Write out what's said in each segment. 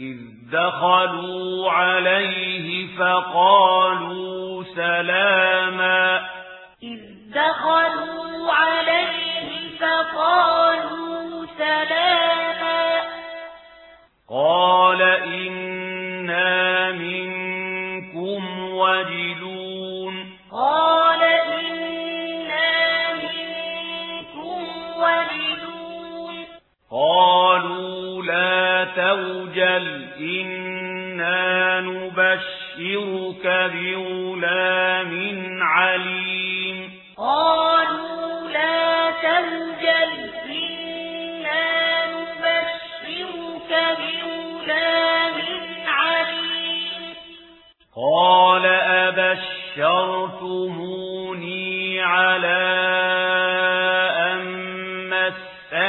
إذ دخلوا عليه فقالوا سلاما إذ دخلوا عليه فقالوا سلاما توجل إنا نبشرك بغلام عليم قالوا لا توجل إنا نبشرك بغلام عليم قال أبشرتموني على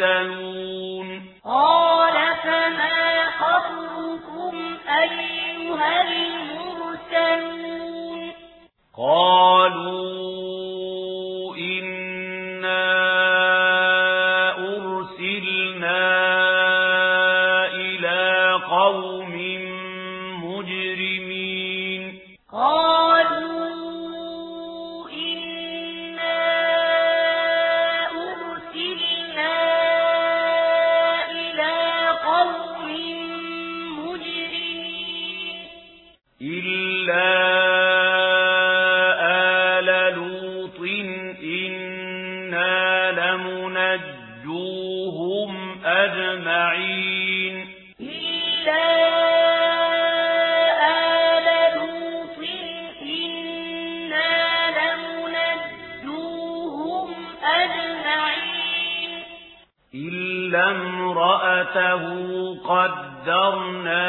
المرسلون. قال فما خطركم أيها المرسلون؟ قالوا إِنَّا أجمعين. إلا آل لوط إنا لمنجوهم أجمعين. إلا امرأته قدرنا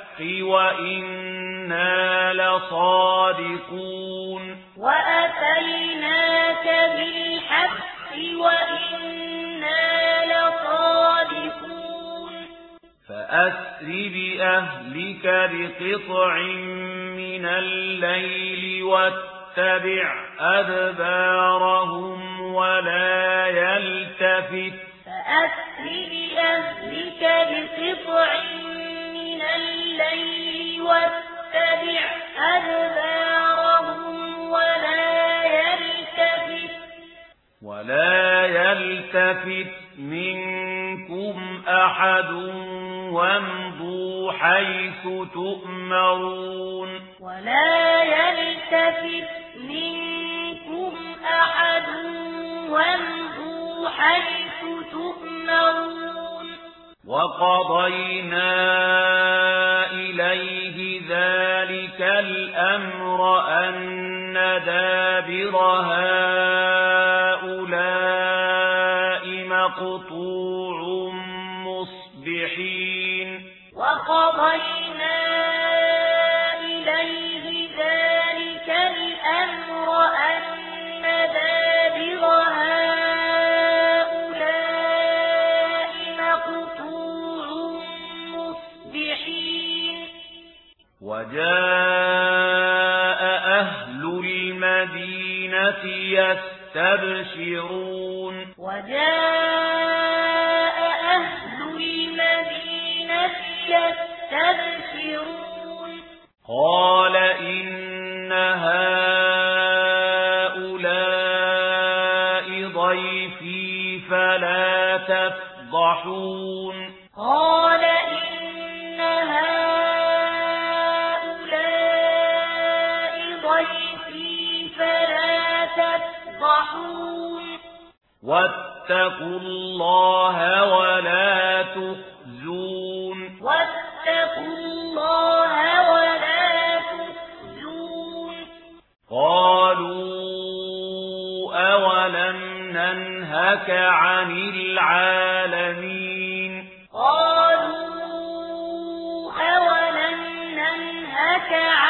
الحق وإنا لصادقون. وأتيناك بالحق وإنا لصادقون. فأسر بأهلك بقطع من الليل واتبع أدبارهم ولا يلتفت. فأسر بأهلك بقطع من الليل واتبع أدبارهم ولا يلتفت ولا يلتفت منكم أحد وامضوا حيث تؤمرون. ولا يلتفت منكم أحد وامضوا حيث تؤمرون. وَقَضَيْنَا إِلَيْهِ ذَلِكَ الْأَمْرَ أَنَّ دَابِرَ وجاء أهل المدينة يستبشرون. وجاء أهل المدينة يستبشرون. قال إن هؤلاء ضيفي فلا تفضحون. قال إن هؤلاء واتقوا الله ولا تخزون واتقوا الله ولا تخزون قالوا أولم ننهك عن العالمين قالوا أولم ننهك عن